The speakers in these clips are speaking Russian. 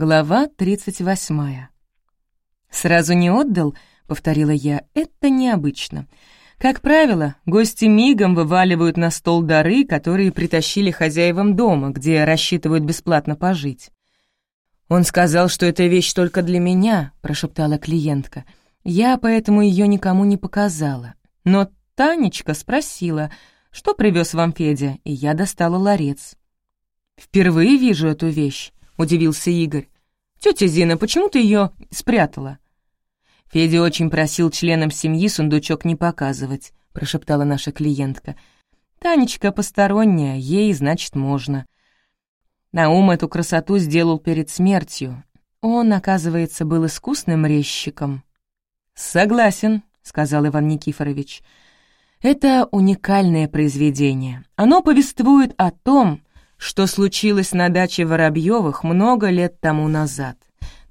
Глава 38. «Сразу не отдал?» — повторила я. «Это необычно. Как правило, гости мигом вываливают на стол дары, которые притащили хозяевам дома, где рассчитывают бесплатно пожить. «Он сказал, что эта вещь только для меня», — прошептала клиентка. Я поэтому ее никому не показала. Но Танечка спросила, что привез вам Федя, и я достала ларец. «Впервые вижу эту вещь», — удивился Игорь. «Тетя Зина, почему ты ее спрятала?» «Федя очень просил членам семьи сундучок не показывать», — прошептала наша клиентка. «Танечка посторонняя, ей, значит, можно». Наум эту красоту сделал перед смертью. Он, оказывается, был искусным резчиком. «Согласен», — сказал Иван Никифорович. «Это уникальное произведение. Оно повествует о том, что случилось на даче Воробьевых много лет тому назад.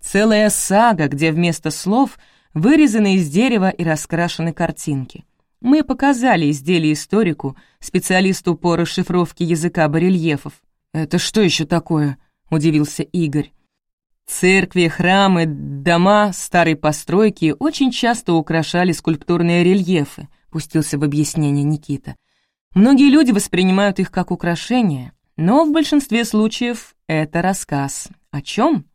Целая сага, где вместо слов вырезаны из дерева и раскрашены картинки. Мы показали изделие историку, специалисту по расшифровке языка барельефов. «Это что еще такое?» — удивился Игорь. Церкви, храмы, дома старой постройки очень часто украшали скульптурные рельефы, пустился в объяснение Никита. Многие люди воспринимают их как украшения, но в большинстве случаев это рассказ. О чем?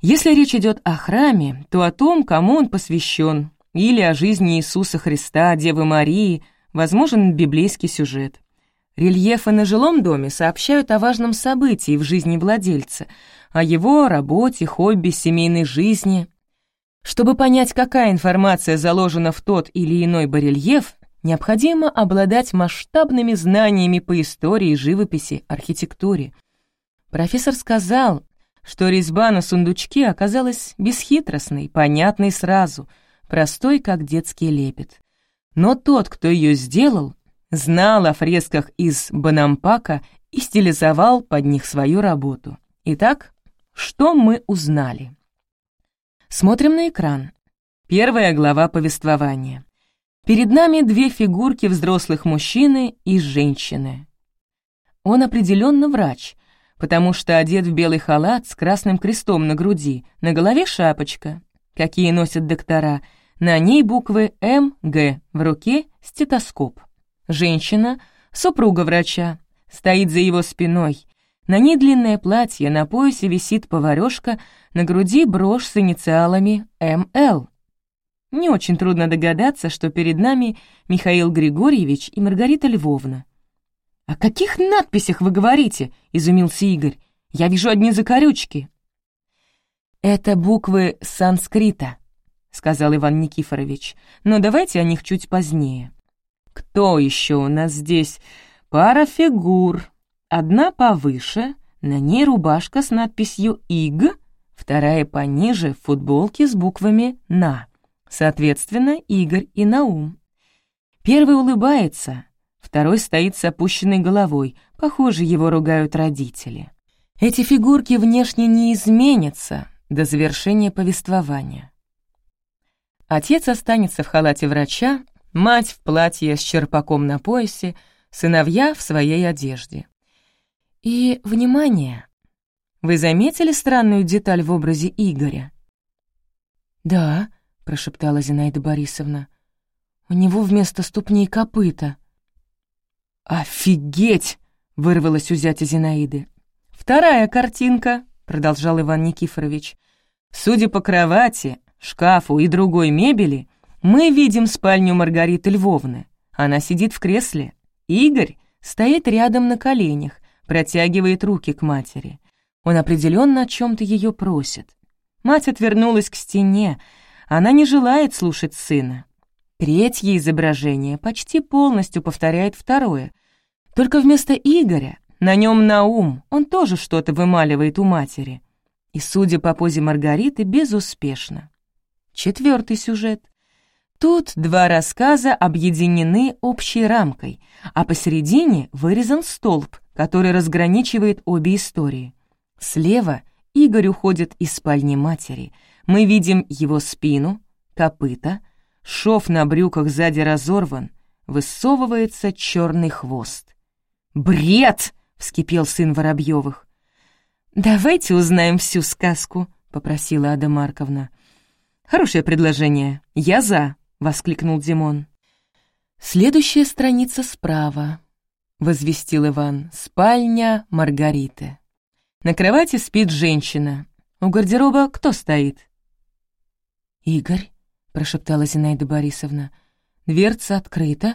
Если речь идет о храме, то о том, кому он посвящен, или о жизни Иисуса Христа, Девы Марии, возможен библейский сюжет. Рельефы на жилом доме сообщают о важном событии в жизни владельца, о его работе, хобби, семейной жизни. Чтобы понять, какая информация заложена в тот или иной барельеф, необходимо обладать масштабными знаниями по истории, живописи, архитектуре. Профессор сказал, что резьба на сундучке оказалась бесхитростной, понятной сразу, простой, как детский лепет. Но тот, кто ее сделал, знал о фресках из Банампака и стилизовал под них свою работу. Итак, что мы узнали? Смотрим на экран. Первая глава повествования. Перед нами две фигурки взрослых мужчины и женщины. Он определенно врач, потому что одет в белый халат с красным крестом на груди, на голове шапочка, какие носят доктора, на ней буквы М, Г, в руке стетоскоп. Женщина, супруга врача, стоит за его спиной. На ней длинное платье, на поясе висит поварёшка, на груди брошь с инициалами МЛ. Не очень трудно догадаться, что перед нами Михаил Григорьевич и Маргарита Львовна. «О каких надписях вы говорите?» — изумился Игорь. «Я вижу одни закорючки». «Это буквы санскрита», — сказал Иван Никифорович. «Но давайте о них чуть позднее». «Кто еще у нас здесь?» «Пара фигур. Одна повыше, на ней рубашка с надписью «ИГ», вторая пониже, футболки с буквами «На». Соответственно, Игорь и Наум. Первый улыбается, второй стоит с опущенной головой, похоже, его ругают родители. Эти фигурки внешне не изменятся до завершения повествования. Отец останется в халате врача, мать в платье с черпаком на поясе, сыновья в своей одежде. И, внимание, вы заметили странную деталь в образе Игоря? «Да», — прошептала Зинаида Борисовна. «У него вместо ступней копыта». «Офигеть!» — вырвалась у зятя Зинаиды. «Вторая картинка», — продолжал Иван Никифорович. «Судя по кровати, шкафу и другой мебели, мы видим спальню Маргариты Львовны. Она сидит в кресле. Игорь стоит рядом на коленях, протягивает руки к матери. Он определенно о чем-то ее просит. Мать отвернулась к стене, она не желает слушать сына. Третье изображение почти полностью повторяет второе. Только вместо Игоря на нем Наум, он тоже что-то вымаливает у матери. И, судя по позе Маргариты, безуспешно. Четвертый сюжет. Тут два рассказа объединены общей рамкой, а посередине вырезан столб, который разграничивает обе истории. Слева Игорь уходит из спальни матери — мы видим его спину, копыта, шов на брюках сзади разорван, высовывается черный хвост. «Бред!» — вскипел сын Воробьевых. «Давайте узнаем всю сказку», — попросила Ада Марковна. «Хорошее предложение. Я за», — воскликнул Димон. «Следующая страница справа», — возвестил Иван. «Спальня Маргариты». На кровати спит женщина. У гардероба кто стоит? «Игорь», — прошептала Зинаида Борисовна. Дверца открыта,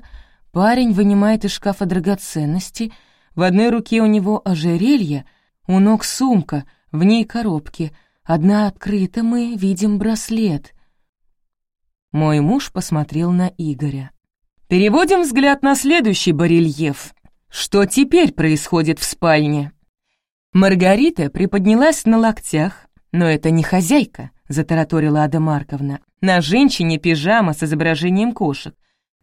парень вынимает из шкафа драгоценности, в одной руке у него ожерелье, у ног сумка, в ней коробки, одна открыта, мы видим браслет. Мой муж посмотрел на Игоря. Переводим взгляд на следующий барельеф. Что теперь происходит в спальне? Маргарита приподнялась на локтях, но это не хозяйка, затараторила Ада Марковна. На женщине пижама с изображением кошек.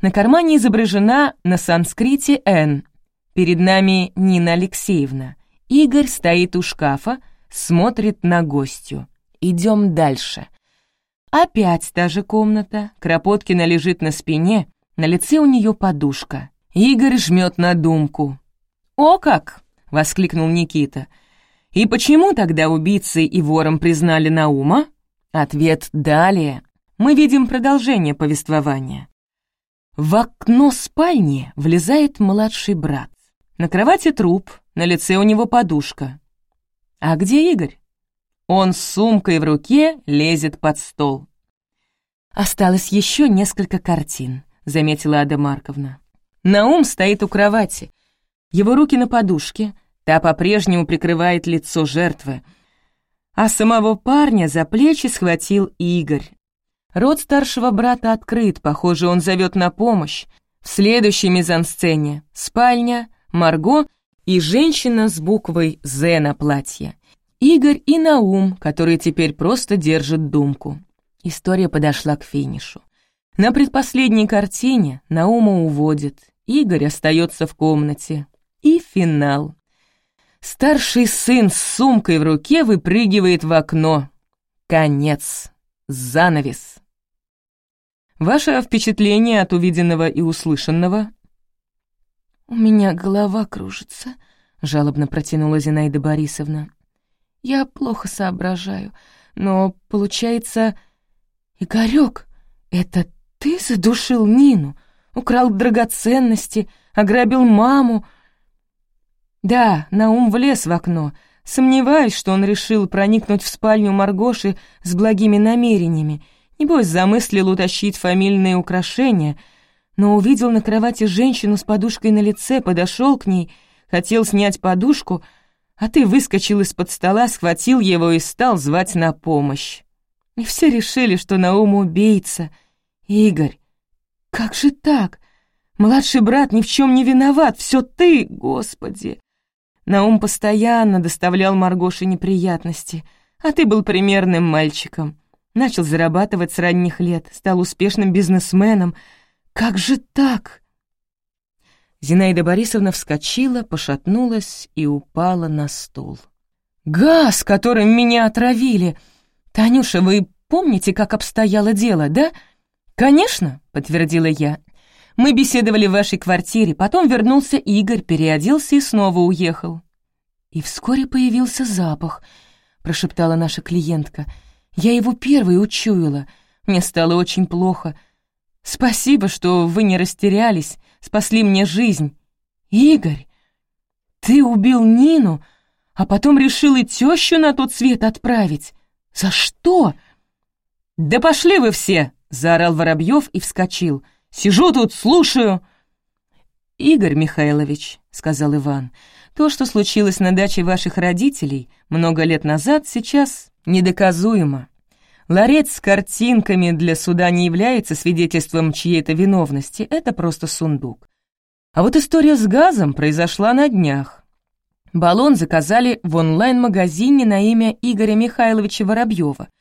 На кармане изображена на санскрите «Н». Перед нами Нина Алексеевна. Игорь стоит у шкафа, смотрит на гостью. Идем дальше. Опять та же комната. Кропоткина лежит на спине, на лице у нее подушка. Игорь жмет на думку. «О как!» — воскликнул Никита. «И почему тогда убийцей и вором признали Наума?» Ответ «далее». Мы видим продолжение повествования. В окно спальни влезает младший брат. На кровати труп, на лице у него подушка. А где Игорь? Он с сумкой в руке лезет под стол. Осталось еще несколько картин. — заметила Ада Марковна. Наум стоит у кровати. Его руки на подушке, та по-прежнему прикрывает лицо жертвы. А самого парня за плечи схватил Игорь. Рот старшего брата открыт, похоже, он зовет на помощь. В следующей мизансцене — спальня, Марго и женщина с буквой «З» на платье. Игорь и Наум, который теперь просто держит думку. История подошла к финишу. На предпоследней картине Наума уводит, Игорь остается в комнате. И финал. Старший сын с сумкой в руке выпрыгивает в окно. Конец. Занавес. Ваше впечатление от увиденного и услышанного? «У меня голова кружится», — жалобно протянула Зинаида Борисовна. «Я плохо соображаю, но, получается, Игорёк, это ты задушил Нину, украл драгоценности, ограбил маму. Да, Наум влез в окно. Сомневаюсь, что он решил проникнуть в спальню Маргоши с благими намерениями. Небось, замыслил утащить фамильные украшения, но увидел на кровати женщину с подушкой на лице, подошел к ней, хотел снять подушку, а ты выскочил из-под стола, схватил его и стал звать на помощь. И все решили, что Наум убийца — «Игорь, как же так? Младший брат ни в чем не виноват, все ты, Господи!» Наум постоянно доставлял Маргоше неприятности, а ты был примерным мальчиком. Начал зарабатывать с ранних лет, стал успешным бизнесменом. Как же так? Зинаида Борисовна вскочила, пошатнулась и упала на стул. «Газ, которым меня отравили! Танюша, вы помните, как обстояло дело, да?» «Конечно», — подтвердила я. «Мы беседовали в вашей квартире, потом вернулся Игорь, переоделся и снова уехал». «И вскоре появился запах», — прошептала наша клиентка. «Я его первой учуяла. Мне стало очень плохо. Спасибо, что вы не растерялись, спасли мне жизнь. Игорь, ты убил Нину, а потом решил и тещу на тот свет отправить. За что?» «Да пошли вы все!» Заорал Воробьев и вскочил. «Сижу тут, слушаю!» «Игорь Михайлович», — сказал Иван, — «то, что случилось на даче ваших родителей много лет назад, сейчас недоказуемо. Ларец с картинками для суда не является свидетельством чьей-то виновности, это просто сундук. А вот история с газом произошла на днях. Баллон заказали в онлайн-магазине на имя Игоря Михайловича Воробьева —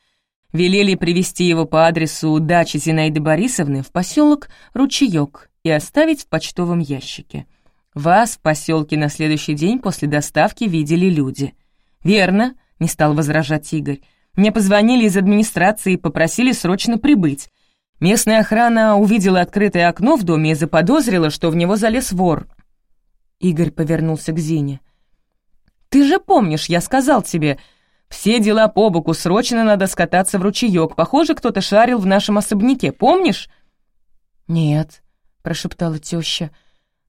велели привести его по адресу дачи Зинаиды Борисовны в поселок Ручеек и оставить в почтовом ящике. Вас в поселке на следующий день после доставки видели люди. «Верно», — не стал возражать Игорь. «Мне позвонили из администрации и попросили срочно прибыть. Местная охрана увидела открытое окно в доме и заподозрила, что в него залез вор». Игорь повернулся к Зине. «Ты же помнишь, я сказал тебе, все дела по боку, срочно надо скататься в ручеёк. Похоже, кто-то шарил в нашем особняке, помнишь?» «Нет», — прошептала теща,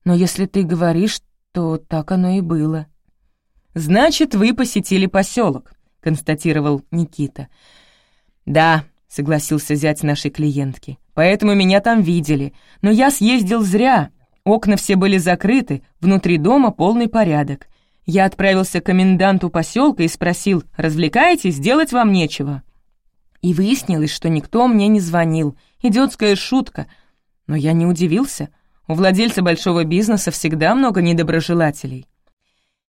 «но если ты говоришь, то так оно и было». «Значит, вы посетили поселок», — констатировал Никита. «Да», — согласился зять нашей клиентки, «поэтому меня там видели. Но я съездил зря. Окна все были закрыты, внутри дома полный порядок. Я отправился к коменданту поселка и спросил, развлекаетесь, делать вам нечего. И выяснилось, что никто мне не звонил. Идиотская шутка. Но я не удивился. У владельца большого бизнеса всегда много недоброжелателей.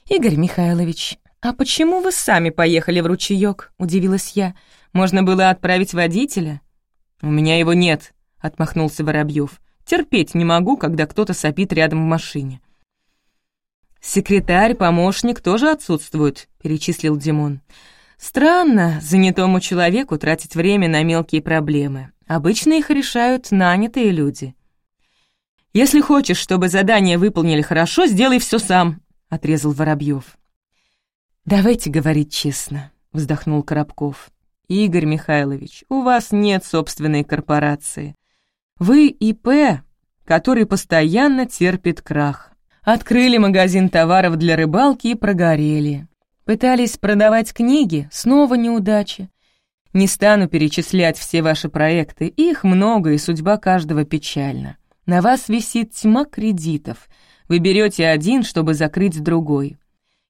«Игорь Михайлович, а почему вы сами поехали в ручеёк?» — удивилась я. «Можно было отправить водителя?» «У меня его нет», — отмахнулся Воробьев. «Терпеть не могу, когда кто-то сопит рядом в машине». «Секретарь, помощник тоже отсутствуют», — перечислил Димон. «Странно занятому человеку тратить время на мелкие проблемы. Обычно их решают нанятые люди». «Если хочешь, чтобы задание выполнили хорошо, сделай все сам», — отрезал Воробьев. «Давайте говорить честно», — вздохнул Коробков. «Игорь Михайлович, у вас нет собственной корпорации. Вы ИП, который постоянно терпит крах. Открыли магазин товаров для рыбалки и прогорели. Пытались продавать книги, снова неудача. Не стану перечислять все ваши проекты, их много, и судьба каждого печальна. На вас висит тьма кредитов. Вы берете один, чтобы закрыть другой.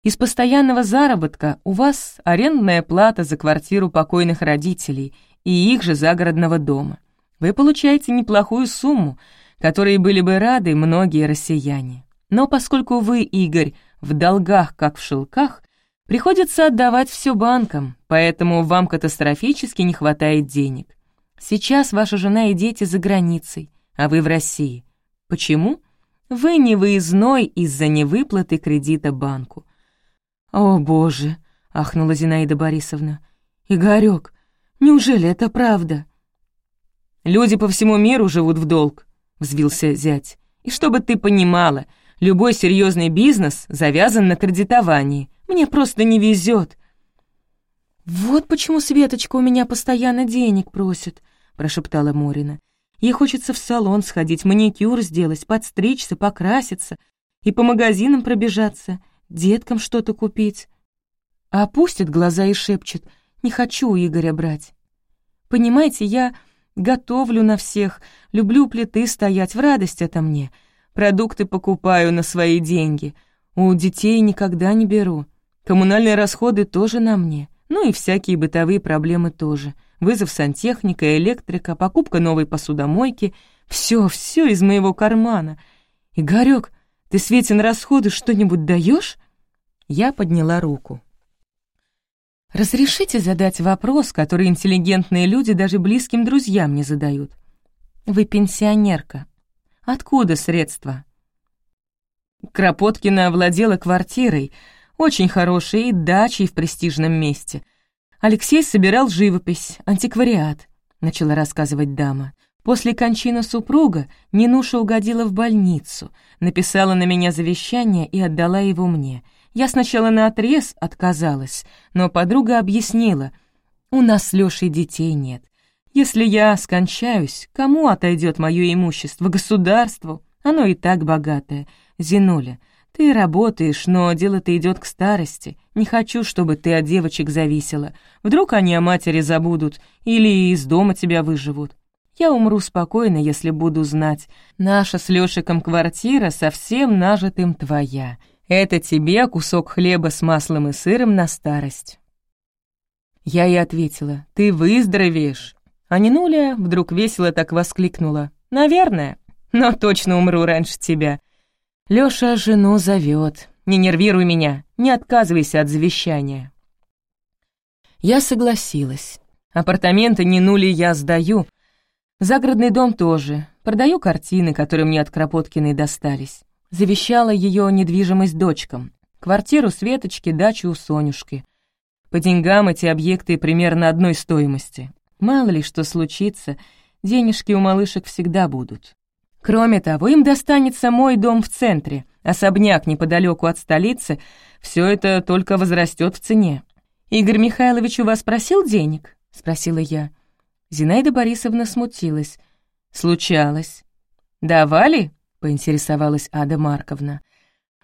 Из постоянного заработка у вас арендная плата за квартиру покойных родителей и их же загородного дома. Вы получаете неплохую сумму, которой были бы рады многие россияне. Но поскольку вы, Игорь, в долгах, как в шелках, приходится отдавать все банкам, поэтому вам катастрофически не хватает денег. Сейчас ваша жена и дети за границей, а вы в России. Почему? Вы не выездной из-за невыплаты кредита банку. «О, Боже!» — ахнула Зинаида Борисовна. «Игорёк, неужели это правда?» «Люди по всему миру живут в долг», — взвился зять. «И чтобы ты понимала, — Любой серьезный бизнес завязан на кредитовании. Мне просто не везет. «Вот почему Светочка у меня постоянно денег просит», — прошептала Морина. «Ей хочется в салон сходить, маникюр сделать, подстричься, покраситься и по магазинам пробежаться, деткам что-то купить». А опустит глаза и шепчет «Не хочу у Игоря брать». «Понимаете, я готовлю на всех, люблю плиты стоять, в радость это мне». Продукты покупаю на свои деньги. У детей никогда не беру. Коммунальные расходы тоже на мне. Ну и всякие бытовые проблемы тоже. Вызов сантехника, электрика, покупка новой посудомойки. Все, все из моего кармана. Игорек, ты Свете на расходы что-нибудь даешь? Я подняла руку. Разрешите задать вопрос, который интеллигентные люди даже близким друзьям не задают. Вы пенсионерка, Откуда средства? Кропоткина владела квартирой, очень хорошей, и дачей в престижном месте. Алексей собирал живопись, антиквариат, начала рассказывать дама. После кончины супруга Нинуша угодила в больницу, написала на меня завещание и отдала его мне. Я сначала наотрез отказалась, но подруга объяснила, у нас с Лёшей детей нет. Если я скончаюсь, кому отойдет мое имущество? Государству? Оно и так богатое. Зинуля, ты работаешь, но дело-то идет к старости. Не хочу, чтобы ты от девочек зависела. Вдруг они о матери забудут или из дома тебя выживут. Я умру спокойно, если буду знать. Наша с Лёшиком квартира совсем нажитым твоя. Это тебе кусок хлеба с маслом и сыром на старость. Я ей ответила, ты выздоровеешь, а Нинуля вдруг весело так воскликнула. «Наверное, но точно умру раньше тебя. Лёша жену зовёт. Не нервируй меня, не отказывайся от завещания». Я согласилась. Апартаменты Нинули я сдаю. Загородный дом тоже. Продаю картины, которые мне от Кропоткиной достались. Завещала её недвижимость дочкам. Квартиру Светочки, дачу у Сонюшки. По деньгам эти объекты примерно одной стоимости. Мало ли что случится, денежки у малышек всегда будут. Кроме того, им достанется мой дом в центре, особняк неподалеку от столицы, все это только возрастет в цене. «Игорь Михайлович у вас просил денег?» — спросила я. Зинаида Борисовна смутилась. «Случалось». «Давали?» — поинтересовалась Ада Марковна.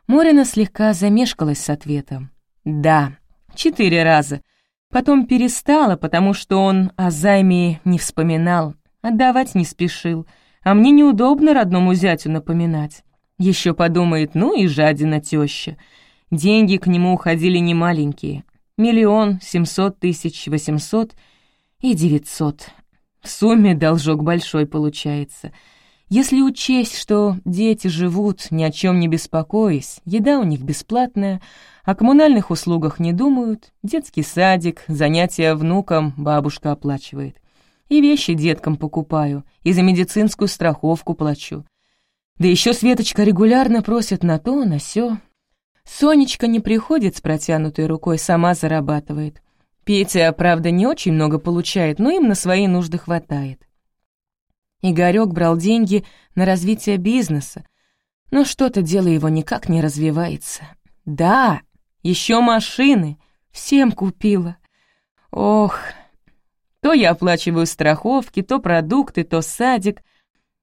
Морина слегка замешкалась с ответом. «Да, четыре раза. Потом перестала, потому что он о займе не вспоминал, отдавать не спешил, а мне неудобно родному зятю напоминать. Еще подумает, ну и жадина теща. Деньги к нему уходили немаленькие. Миллион, семьсот тысяч, восемьсот и девятьсот. В сумме должок большой получается. Если учесть, что дети живут, ни о чем не беспокоясь, еда у них бесплатная, о коммунальных услугах не думают, детский садик, занятия внукам бабушка оплачивает. И вещи деткам покупаю, и за медицинскую страховку плачу. Да еще Светочка регулярно просит на то, на сё. Сонечка не приходит с протянутой рукой, сама зарабатывает. Петя, правда, не очень много получает, но им на свои нужды хватает. Игорёк брал деньги на развитие бизнеса, но что-то дело его никак не развивается. Да, еще машины, всем купила. Ох, то я оплачиваю страховки, то продукты, то садик.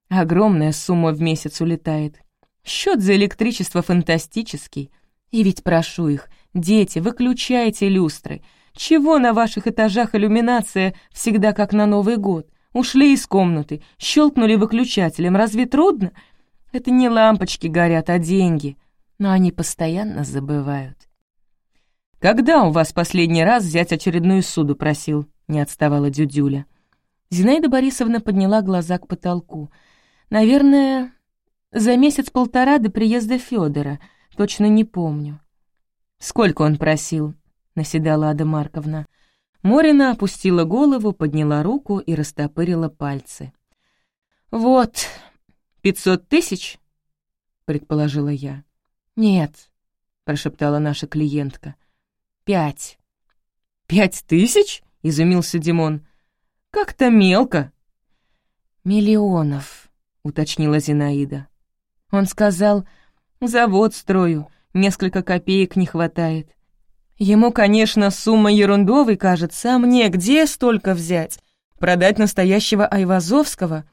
Огромная сумма в месяц улетает. Счет за электричество фантастический. И ведь прошу их, дети, выключайте люстры. Чего на ваших этажах иллюминация всегда как на Новый год? Ушли из комнаты, щелкнули выключателем. Разве трудно? Это не лампочки горят, а деньги. Но они постоянно забывают. «Когда у вас последний раз взять очередную суду просил?» — не отставала Дюдюля. Зинаида Борисовна подняла глаза к потолку. «Наверное, за месяц-полтора до приезда Федора. Точно не помню». «Сколько он просил?» — наседала Ада Марковна. Морина опустила голову, подняла руку и растопырила пальцы. «Вот, пятьсот тысяч?» — предположила я. «Нет», — прошептала наша клиентка. «Пять». «Пять тысяч?» — изумился Димон. «Как-то мелко». «Миллионов», — уточнила Зинаида. Он сказал, «Завод строю, несколько копеек не хватает. Ему, конечно, сумма ерундовой кажется, а мне где столько взять? Продать настоящего Айвазовского?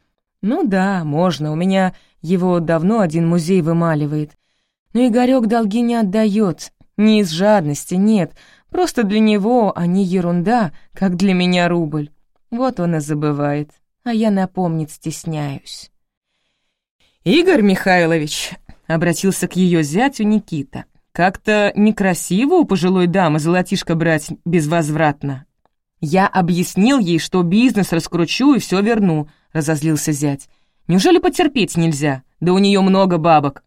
Ну да, можно, у меня его давно один музей вымаливает. Но Игорёк долги не отдает, не из жадности, нет, просто для него они ерунда, как для меня рубль. Вот он и забывает, а я напомнить стесняюсь. «Игорь Михайлович», — обратился к ее зятю Никита, как-то некрасиво у пожилой дамы золотишко брать безвозвратно. Я объяснил ей, что бизнес раскручу и все верну, разозлился зять. Неужели потерпеть нельзя? Да у нее много бабок.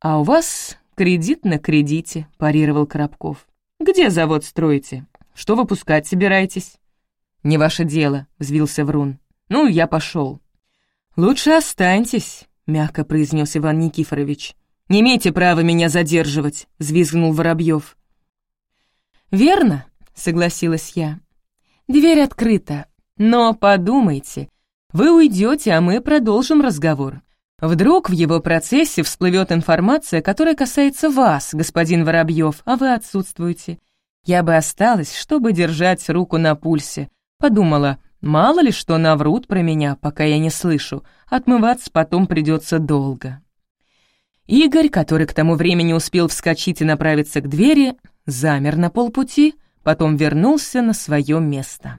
А у вас кредит на кредите, парировал Коробков. Где завод строите? Что выпускать собираетесь? Не ваше дело, взвился Врун. Ну, я пошел. Лучше останьтесь, мягко произнес Иван Никифорович. «Не имейте права меня задерживать», — взвизгнул Воробьев. «Верно», — согласилась я. «Дверь открыта, но подумайте, вы уйдете, а мы продолжим разговор. Вдруг в его процессе всплывет информация, которая касается вас, господин Воробьев, а вы отсутствуете. Я бы осталась, чтобы держать руку на пульсе. Подумала, мало ли что наврут про меня, пока я не слышу, отмываться потом придется долго». Игорь, который к тому времени успел вскочить и направиться к двери, замер на полпути, потом вернулся на свое место.